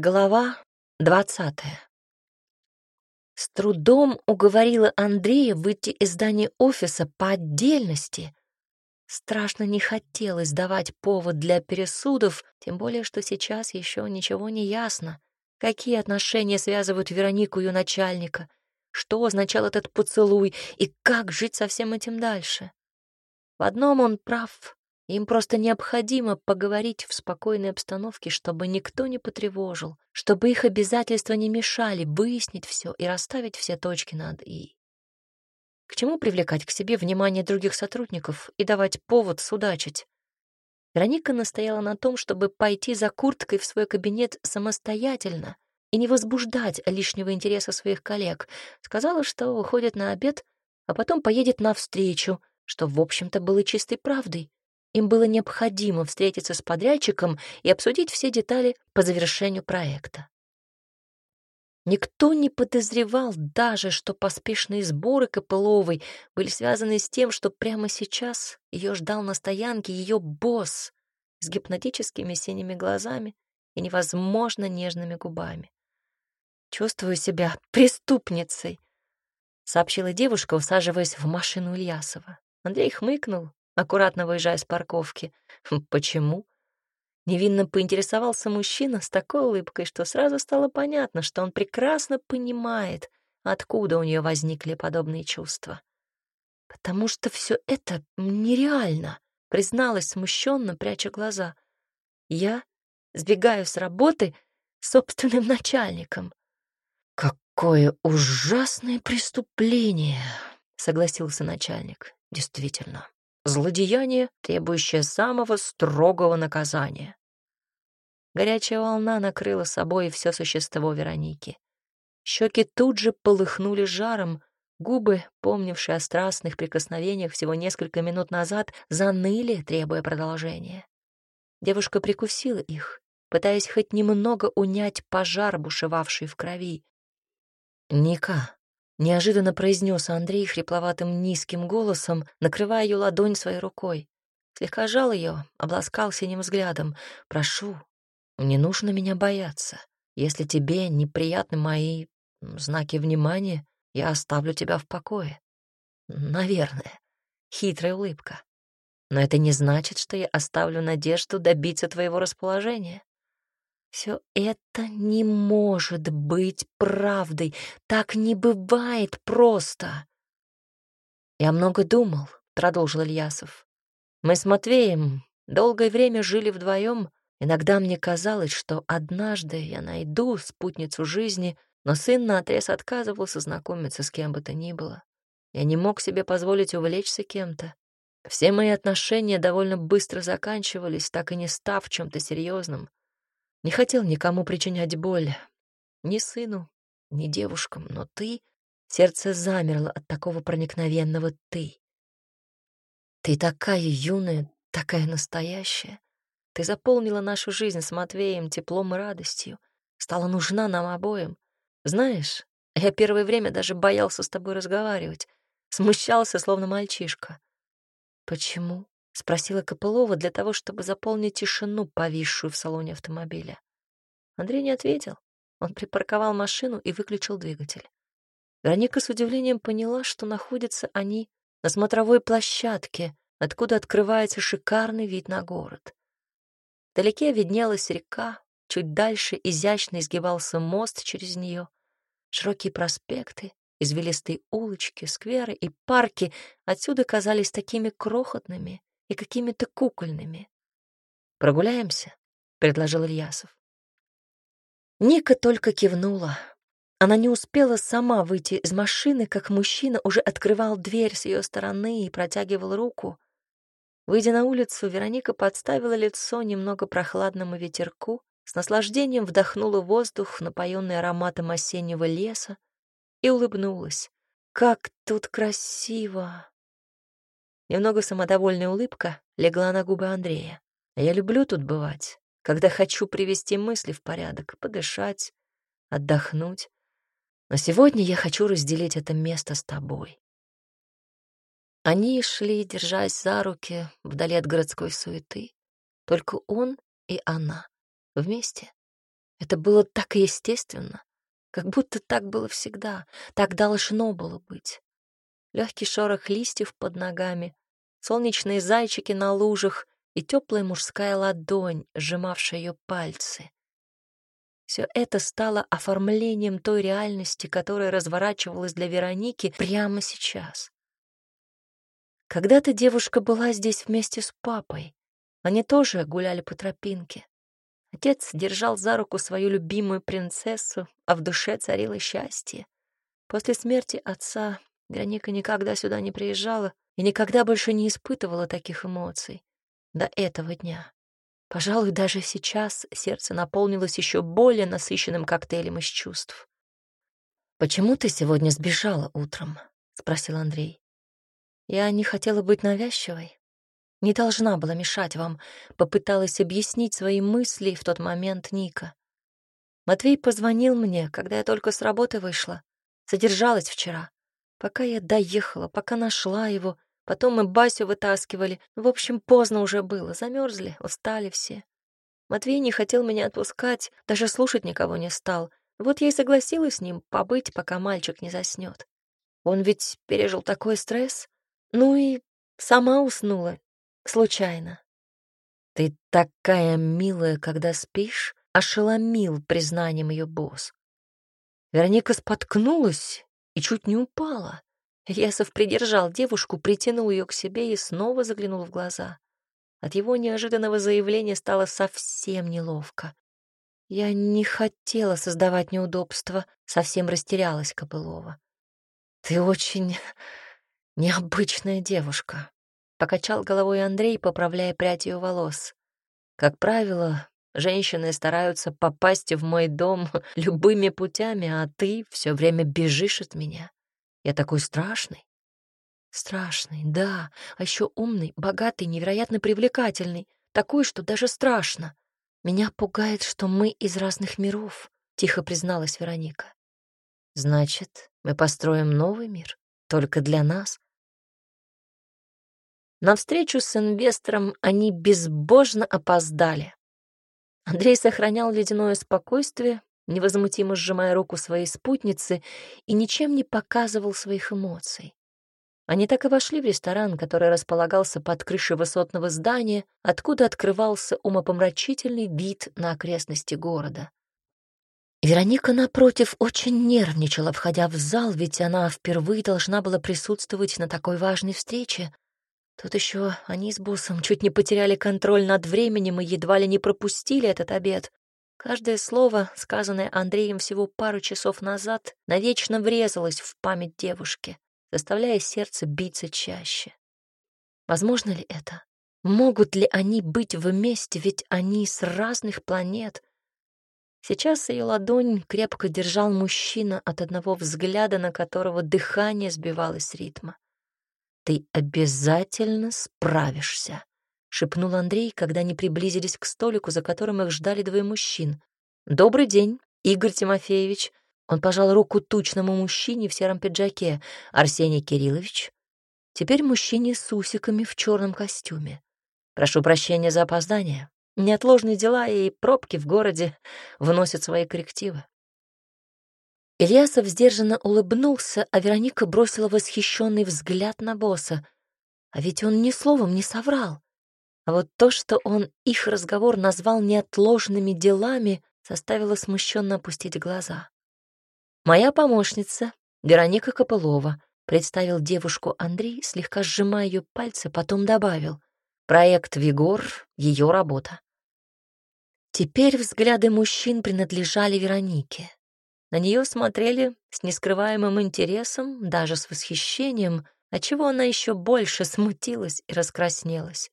Глава двадцатая. С трудом уговорила Андрея выйти из здания офиса по отдельности. Страшно не хотелось давать повод для пересудов, тем более, что сейчас еще ничего не ясно. Какие отношения связывают Веронику и ее начальника, что означал этот поцелуй и как жить со всем этим дальше. В одном он прав. Им просто необходимо поговорить в спокойной обстановке, чтобы никто не потревожил, чтобы их обязательства не мешали выяснить все и расставить все точки над «и». К чему привлекать к себе внимание других сотрудников и давать повод судачить? Вероника настояла на том, чтобы пойти за курткой в свой кабинет самостоятельно и не возбуждать лишнего интереса своих коллег. Сказала, что уходит на обед, а потом поедет навстречу, что, в общем-то, было чистой правдой. Им было необходимо встретиться с подрядчиком и обсудить все детали по завершению проекта. Никто не подозревал даже, что поспешные сборы Копыловой были связаны с тем, что прямо сейчас ее ждал на стоянке ее босс с гипнотическими синими глазами и невозможно нежными губами. «Чувствую себя преступницей», — сообщила девушка, усаживаясь в машину Ильясова. Андрей хмыкнул, аккуратно выезжая с парковки. Хм, почему? Невинно поинтересовался мужчина с такой улыбкой, что сразу стало понятно, что он прекрасно понимает, откуда у нее возникли подобные чувства. «Потому что все это нереально», — призналась смущенно, пряча глаза. «Я сбегаю с работы собственным начальником». «Какое ужасное преступление!» — согласился начальник. «Действительно, Злодеяние, требующее самого строгого наказания. Горячая волна накрыла собой все существо Вероники. Щеки тут же полыхнули жаром, губы, помнившие о страстных прикосновениях всего несколько минут назад, заныли, требуя продолжения. Девушка прикусила их, пытаясь хоть немного унять пожар, бушевавший в крови. «Ника, Неожиданно произнес Андрей хрипловатым низким голосом, накрывая ее ладонь своей рукой. Слегка жал ее, обласкал синим взглядом. «Прошу, не нужно меня бояться. Если тебе неприятны мои знаки внимания, я оставлю тебя в покое. Наверное. Хитрая улыбка. Но это не значит, что я оставлю надежду добиться твоего расположения. Все это не может быть правдой. Так не бывает просто. Я много думал, продолжил Ильясов. Мы с Матвеем долгое время жили вдвоем. Иногда мне казалось, что однажды я найду спутницу жизни, но сын наотрез отказывался знакомиться с кем бы то ни было. Я не мог себе позволить увлечься кем-то. Все мои отношения довольно быстро заканчивались, так и не став чем-то серьезным. Не хотел никому причинять боль. Ни сыну, ни девушкам, но ты... Сердце замерло от такого проникновенного «ты». Ты такая юная, такая настоящая. Ты заполнила нашу жизнь с Матвеем теплом и радостью. Стала нужна нам обоим. Знаешь, я первое время даже боялся с тобой разговаривать. Смущался, словно мальчишка. Почему? — спросила Копылова для того, чтобы заполнить тишину, повисшую в салоне автомобиля. Андрей не ответил. Он припарковал машину и выключил двигатель. Вероника с удивлением поняла, что находятся они на смотровой площадке, откуда открывается шикарный вид на город. Вдалеке виднелась река, чуть дальше изящно изгибался мост через нее, широкие проспекты, извилистые улочки, скверы и парки отсюда казались такими крохотными и какими-то кукольными. «Прогуляемся?» — предложил Ильясов. Ника только кивнула. Она не успела сама выйти из машины, как мужчина уже открывал дверь с ее стороны и протягивал руку. Выйдя на улицу, Вероника подставила лицо немного прохладному ветерку, с наслаждением вдохнула воздух, напоенный ароматом осеннего леса, и улыбнулась. «Как тут красиво!» Немного самодовольная улыбка легла на губы Андрея. «Я люблю тут бывать, когда хочу привести мысли в порядок, подышать, отдохнуть. Но сегодня я хочу разделить это место с тобой». Они шли, держась за руки, вдали от городской суеты. Только он и она вместе. Это было так естественно, как будто так было всегда, так должно было быть. Легкий шорох листьев под ногами, солнечные зайчики на лужах и теплая мужская ладонь, сжимавшая ее пальцы. Все это стало оформлением той реальности, которая разворачивалась для Вероники прямо сейчас. Когда-то девушка была здесь вместе с папой. Они тоже гуляли по тропинке. Отец держал за руку свою любимую принцессу, а в душе царило счастье. После смерти отца Вероника никогда сюда не приезжала и никогда больше не испытывала таких эмоций. До этого дня. Пожалуй, даже сейчас сердце наполнилось еще более насыщенным коктейлем из чувств. «Почему ты сегодня сбежала утром?» — спросил Андрей. «Я не хотела быть навязчивой. Не должна была мешать вам», — попыталась объяснить свои мысли в тот момент Ника. Матвей позвонил мне, когда я только с работы вышла. Задержалась вчера. Пока я доехала, пока нашла его, Потом мы Басю вытаскивали. В общем, поздно уже было. Замерзли, устали все. Матвей не хотел меня отпускать, даже слушать никого не стал. Вот я и согласилась с ним побыть, пока мальчик не заснет. Он ведь пережил такой стресс. Ну и сама уснула. Случайно. «Ты такая милая, когда спишь», — ошеломил признанием ее босс. Вероника споткнулась и чуть не упала. Ясов придержал девушку, притянул ее к себе и снова заглянул в глаза. От его неожиданного заявления стало совсем неловко. Я не хотела создавать неудобства, совсем растерялась Копылова. «Ты очень необычная девушка», — покачал головой Андрей, поправляя прядь ее волос. «Как правило, женщины стараются попасть в мой дом любыми путями, а ты все время бежишь от меня. Я такой страшный. Страшный, да, а еще умный, богатый, невероятно привлекательный, такой, что даже страшно. Меня пугает, что мы из разных миров, тихо призналась Вероника. Значит, мы построим новый мир, только для нас. На встречу с инвестором они безбожно опоздали. Андрей сохранял ледяное спокойствие, невозмутимо сжимая руку своей спутницы и ничем не показывал своих эмоций. Они так и вошли в ресторан, который располагался под крышей высотного здания, откуда открывался умопомрачительный вид на окрестности города. Вероника, напротив, очень нервничала, входя в зал, ведь она впервые должна была присутствовать на такой важной встрече. Тут еще они с боссом чуть не потеряли контроль над временем и едва ли не пропустили этот обед. Каждое слово, сказанное Андреем всего пару часов назад, навечно врезалось в память девушки, заставляя сердце биться чаще. Возможно ли это? Могут ли они быть вместе, ведь они с разных планет? Сейчас ее ладонь крепко держал мужчина, от одного взгляда на которого дыхание сбивалось с ритма. «Ты обязательно справишься», — шепнул Андрей, когда они приблизились к столику, за которым их ждали двое мужчин. «Добрый день, Игорь Тимофеевич». Он пожал руку тучному мужчине в сером пиджаке. «Арсений Кириллович». Теперь мужчине с усиками в черном костюме. «Прошу прощения за опоздание. Неотложные дела и пробки в городе вносят свои коррективы». Ильясов сдержанно улыбнулся, а Вероника бросила восхищенный взгляд на босса. А ведь он ни словом не соврал. А вот то, что он их разговор назвал неотложными делами, заставило смущенно опустить глаза. «Моя помощница, Вероника Копылова», представил девушку Андрей, слегка сжимая ее пальцы, потом добавил. «Проект «Вигор» — ее работа». Теперь взгляды мужчин принадлежали Веронике. На нее смотрели с нескрываемым интересом, даже с восхищением, отчего она еще больше смутилась и раскраснелась.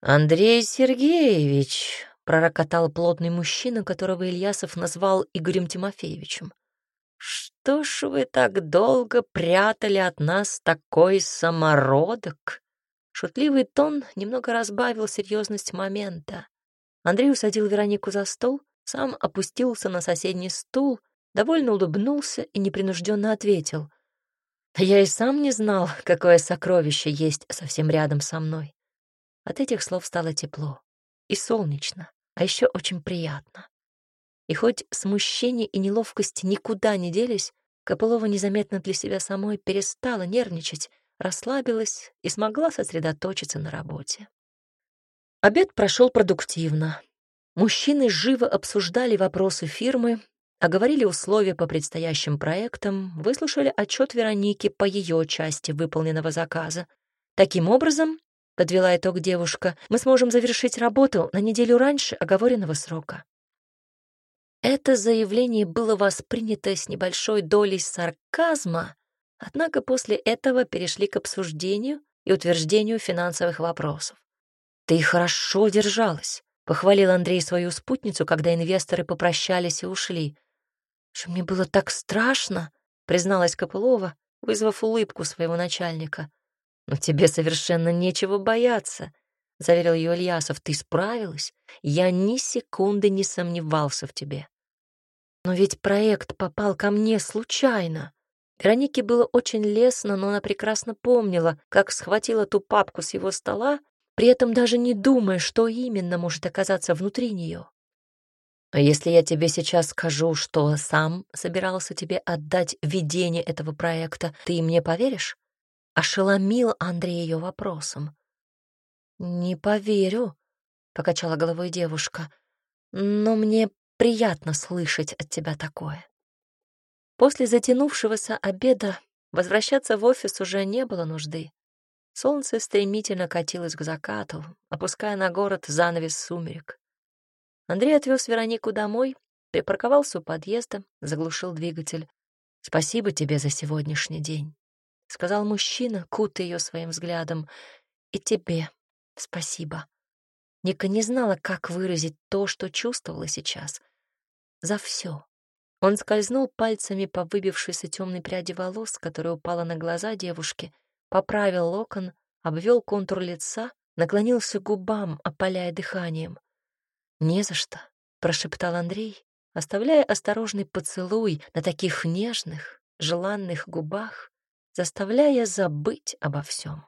«Андрей Сергеевич», — пророкотал плотный мужчина, которого Ильясов назвал Игорем Тимофеевичем. «Что ж вы так долго прятали от нас такой самородок?» Шутливый тон немного разбавил серьезность момента. Андрей усадил Веронику за стол, сам опустился на соседний стул, довольно улыбнулся и непринужденно ответил. «Я и сам не знал, какое сокровище есть совсем рядом со мной. От этих слов стало тепло и солнечно, а еще очень приятно. И хоть смущение и неловкость никуда не делись, Копылова незаметно для себя самой перестала нервничать, расслабилась и смогла сосредоточиться на работе. Обед прошел продуктивно. Мужчины живо обсуждали вопросы фирмы, оговорили условия по предстоящим проектам, выслушали отчет Вероники по ее части выполненного заказа. Таким образом, подвела итог девушка, мы сможем завершить работу на неделю раньше оговоренного срока. Это заявление было воспринято с небольшой долей сарказма, однако после этого перешли к обсуждению и утверждению финансовых вопросов. «Ты хорошо держалась», — похвалил Андрей свою спутницу, когда инвесторы попрощались и ушли. «Что мне было так страшно», — призналась Копылова, вызвав улыбку своего начальника. «Но тебе совершенно нечего бояться», — заверил ее Ильясов. «Ты справилась. Я ни секунды не сомневался в тебе». Но ведь проект попал ко мне случайно. Веронике было очень лестно, но она прекрасно помнила, как схватила ту папку с его стола, при этом даже не думая, что именно может оказаться внутри нее. А если я тебе сейчас скажу, что сам собирался тебе отдать ведение этого проекта, ты мне поверишь? Ошеломил Андрей ее вопросом. Не поверю, покачала головой девушка. Но мне Приятно слышать от тебя такое. После затянувшегося обеда возвращаться в офис уже не было нужды. Солнце стремительно катилось к закату, опуская на город занавес сумерек. Андрей отвез Веронику домой, припарковался у подъезда, заглушил двигатель. «Спасибо тебе за сегодняшний день», — сказал мужчина, кутая ее своим взглядом. «И тебе спасибо». Ника не знала, как выразить то, что чувствовала сейчас. За все. Он скользнул пальцами по выбившейся темной пряди волос, которая упала на глаза девушки, поправил локон, обвел контур лица, наклонился к губам, опаляя дыханием. «Не за что», — прошептал Андрей, оставляя осторожный поцелуй на таких нежных, желанных губах, заставляя забыть обо всем.